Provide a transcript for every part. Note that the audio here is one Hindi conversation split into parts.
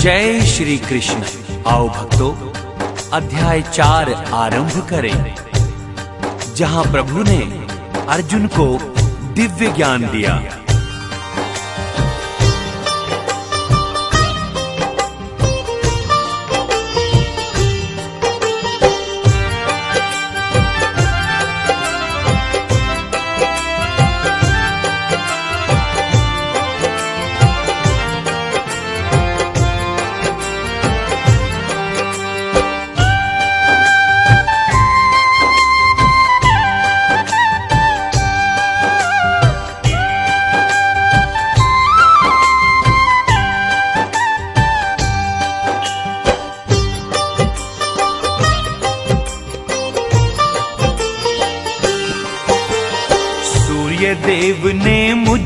जय श्री कृष्ण। आओ भक्तों, अध्याय चार आरंभ करें। जहाँ प्रभु ने अर्जुन को दिव्य ज्ञान दिया।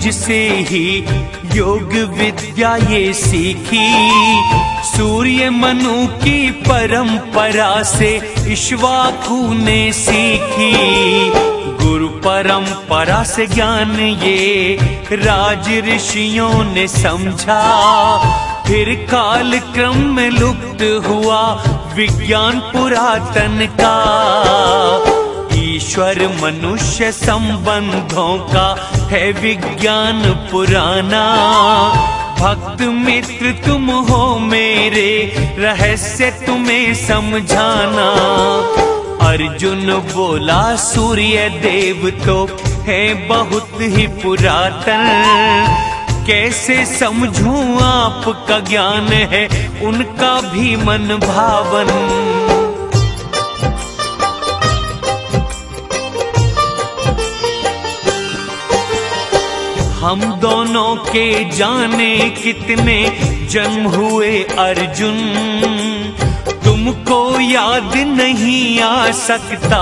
मुझसे ही योग विद्या ये सीखी। सूर्य मनु की परंपरा से ईश्वाकु ने सीखी। गुरु परंपरा से ज्ञान ये राज ऋषियों ने समझा। फिर काल क्रम में लुप्त हुआ विज्ञान पुरातन का। ईश्वर मनुष्य संबंधों का है विज्ञान पुराना। भक्त मित्र तुम हो मेरे, रहस्य तुम्हें समझाना। अर्जुन बोला, सूर्य देव तो है बहुत ही पुरातन। कैसे समझूं आपका ज्ञान है, उनका भी मन भावन। हम दोनों के जाने कितने जन्म हुए अर्जुन। तुमको याद नहीं आ सकता,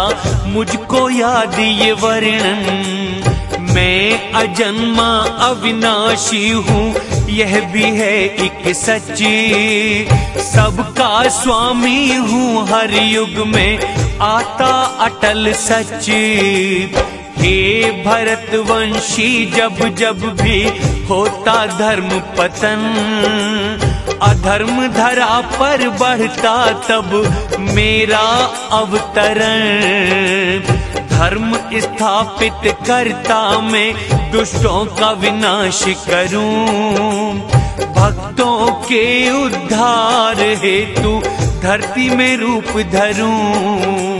मुझको याद ये वर्णन। मैं अजन्मा अविनाशी हूँ, यह भी है एक सच्ची। सबका स्वामी हूँ हर युग में, आता अटल सच्ची। हे भरतवंशी, जब जब भी होता धर्म पतन, अधर्म धरा पर बढ़ता तब मेरा अवतरण। धर्म स्थापित करता मैं दुष्टों का विनाश करूँ। भक्तों के उद्धार हेतु धरती में रूप धरूं।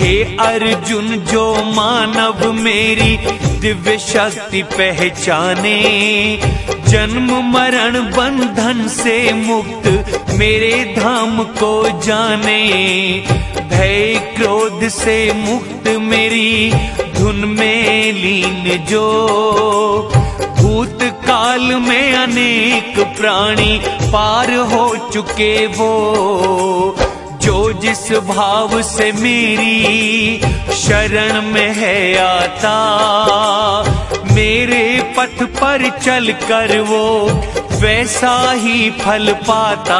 हे अर्जुन, जो मानव मेरी दिव्य शक्ति पहचाने, जन्म, मरण, बंधन से मुक्त मेरे धाम को जाने, भय, क्रोध से मुक्त मेरी धुन में लीन जो भूत काल में अनेक प्राणी पार हो चुके वो जो जिस भाव से मेरी शरण में है आता, मेरे पथ पर चल कर वो वैसा ही फल पाता।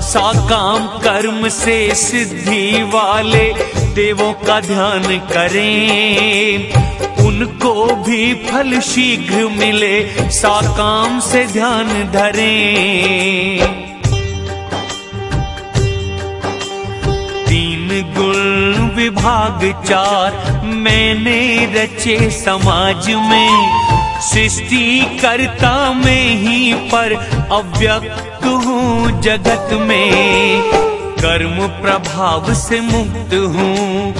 साकाम कर्म से सिद्धि वाले देवों का ध्यान करें, उनको भी फल शीघ्र मिले। साकाम से ध्यान धरें। विभाग चार। मैंने रचे समाज में, सृष्टि करता में ही पर अव्यक्त हूँ जगत में। कर्म प्रभाव से मुक्त हूँ,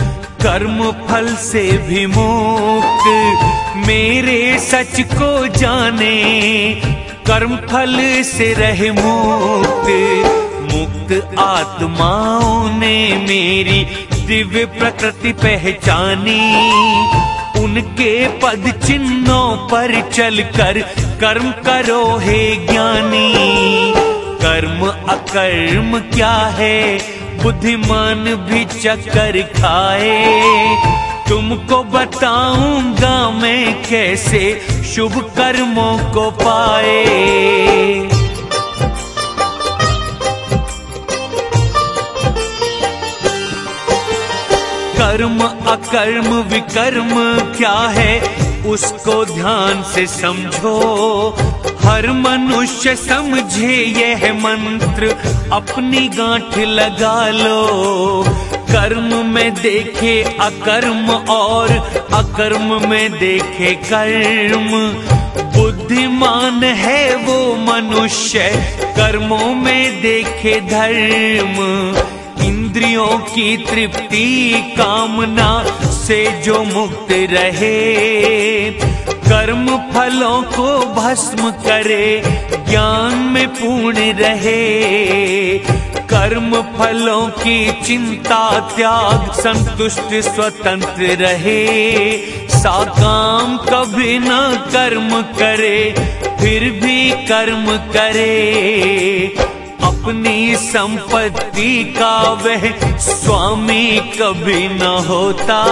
कर्म फल से भी मुक्त। मेरे सच को जाने, कर्म फल से रहे मुक्त। मुक्त आत्माओं ने मेरी दिव्य प्रकृति पहचानी, उनके पद चिन्हों पर चलकर कर्म करो हे ज्ञानी। कर्म अकर्म क्या है? बुद्धिमान भी चक्कर खाए। तुमको बताऊँगा मैं कैसे शुभ कर्मों को पाए। कर्म अकर्म विकर्म क्या है? उसको ध्यान से समझो। हर मनुष्य समझे यह मंत्र, अपनी गांठ लगा लो। कर्म में देखे अकर्म और अकर्म में देखे कर्म। बुद्धिमान है वो मनुष्य, कर्मों में देखे धर्म। इंद्रियों की तृप्ति कामना से जो मुक्त रहे, कर्म फलों को भस्म करे, ज्ञान में पूर्ण रहे। कर्म फलों की चिंता, त्याग, संतुष्ट, स्वतंत्र रहे। साकाम कभी न कर्म करे, फिर भी कर्म करे। अपनी संपत्ति का वह स्वामी कभी न होता।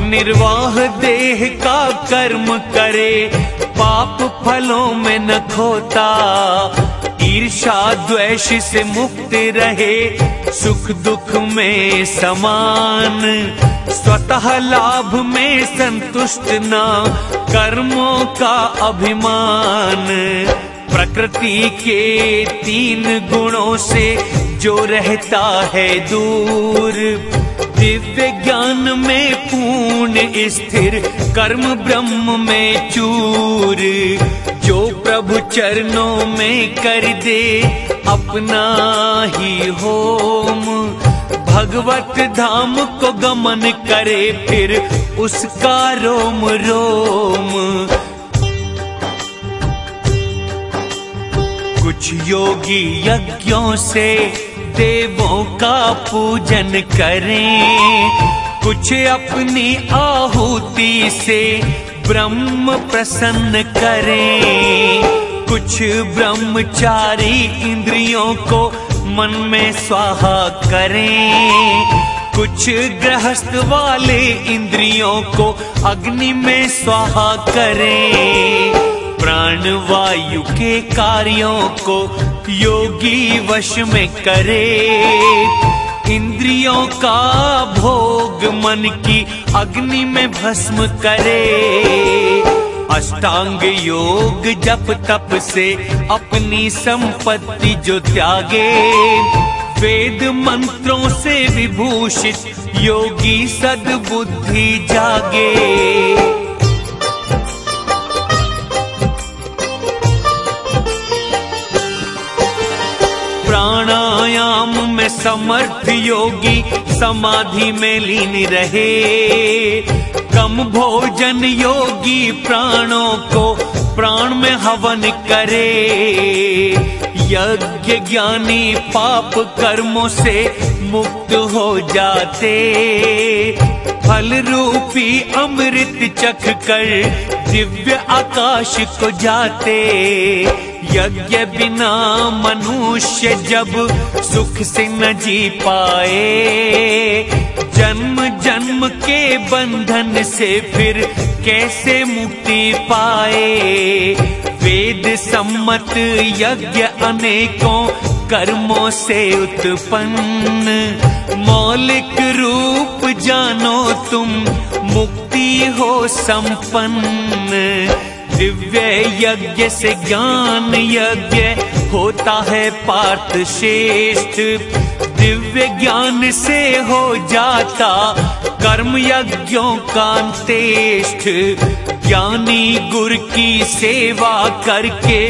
निर्वाह देह का कर्म करे, पाप फलों में न खोता। ईर्षा द्वेष से मुक्त रहे, सुख दुख में समान। स्वतः लाभ में संतुष्ट न, कर्मों का अभिमान। प्रकृति के तीन गुणों से जो रहता है दूर। दिव्य ज्ञान में पूर्ण स्थिर, कर्म ब्रह्म में चूर। जो प्रभु चरणों में कर दे, अपना ही होम। भगवत धाम को गमन करे फिर, उसका रोम रोम। कुछ योगी यज्ञों से देवों का पूजन करें। कुछ अपनी आहुति से ब्रह्म प्रसन्न करें। कुछ ब्रह्मचारी इंद्रियों को मन में स्वाहा करें। कुछ गृहस्थ वाले इंद्रियों को अग्नि में स्वाहा करें। प्राण वायु के कार्यों को योगी वश में करे। इंद्रियों का भोग मन की अग्नि में भस्म करे। अष्टांग योग जप तप से अपनी संपत्ति जो त्यागे। वेद मंत्रों से विभूषित योगी सद्बुद्धि जागे। प्राणायाम में समर्थ योगी समाधि में लीन रहे। कम भोजन योगी प्राणों को प्राण में हवन करे। यज्ञ ज्ञानी पाप कर्मों से मुक्त हो जाते। फल रूपी अमृत चख कर दिव्य आकाश को जाते। यज्ञ बिना मनुष्य जब सुख से न जी पाए। जन्म जन्म के बंधन से फिर कैसे मुक्ति पाए? वेद सम्मत यज्ञ अनेकों कर्मों से उत्पन्न। मौलिक रूप जानो तुम, मुक्ति हो संपन्न। दिव्य यज्ञ से ज्ञान यज्ञ होता है पार्थ श्रेष्ठ। दिव्य ज्ञान से हो जाता कर्म यज्ञों का अंत्येष्ठ। ज्ञानी गुर की सेवा करके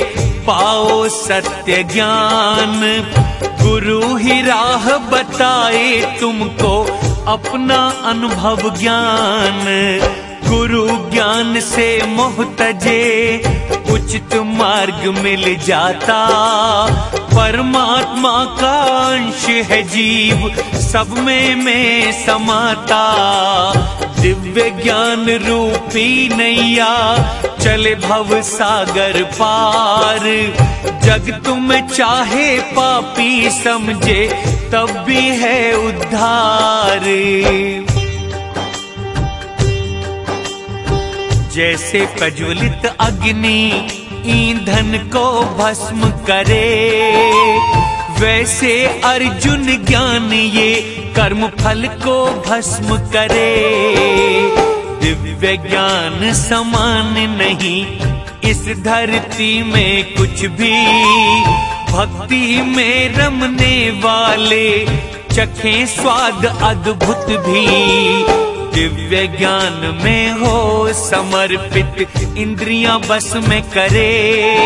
पाओ सत्य ज्ञान। गुरु ही राह बताए तुमको अपना अनुभव ज्ञान। गुरु ज्ञान से मोह तजे उचित मार्ग मिल जाता। परमात्मा का अंश है जीव, सब में में समाता। दिव्य ज्ञान रूपी नैया, चले भव सागर पार। जग तुम चाहे पापी समझे, तब भी है उद्धार। जैसे प्रज्वलित अग्नि ईंधन को भस्म करे, वैसे अर्जुन ज्ञान ये कर्म फल को भस्म करे। दिव्य ज्ञान समान नहीं, इस धरती में कुछ भी। भक्ति में रमने वाले चखे स्वाद अद्भुत भी। दिव्य ज्ञान में हो, समर्पित इंद्रियाँ बस में करे।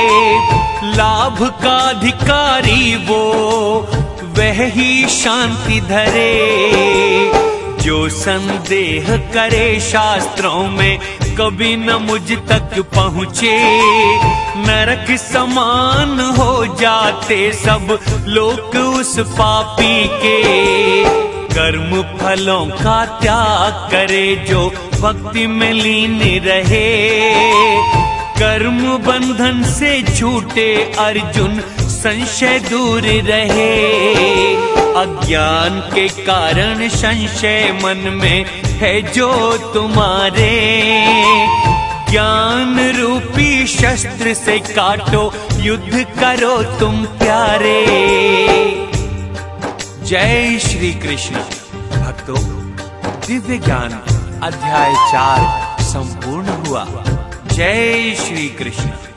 लाभ का अधिकारी वो, वह ही शांति धरे। जो संदेह करे शास्त्रों में, कभी न मुझ तक पहुँचे। नरक समान हो जाते सब लोग उस पापी के। कर्म फलों का त्याग करे जो भक्ति में लीन रहे। कर्म बंधन से छूटे अर्जुन संशय दूर रहे। अज्ञान के कारण संशय मन में है जो तुम्हारे। ज्ञान रूपी शस्त्र से काटो, युद्ध करो तुम प्यारे। जय श्री कृष्ण। भक्तों दिव्य ज्ञान अध्याय चार संपूर्ण हुआ। जय श्री कृष्ण।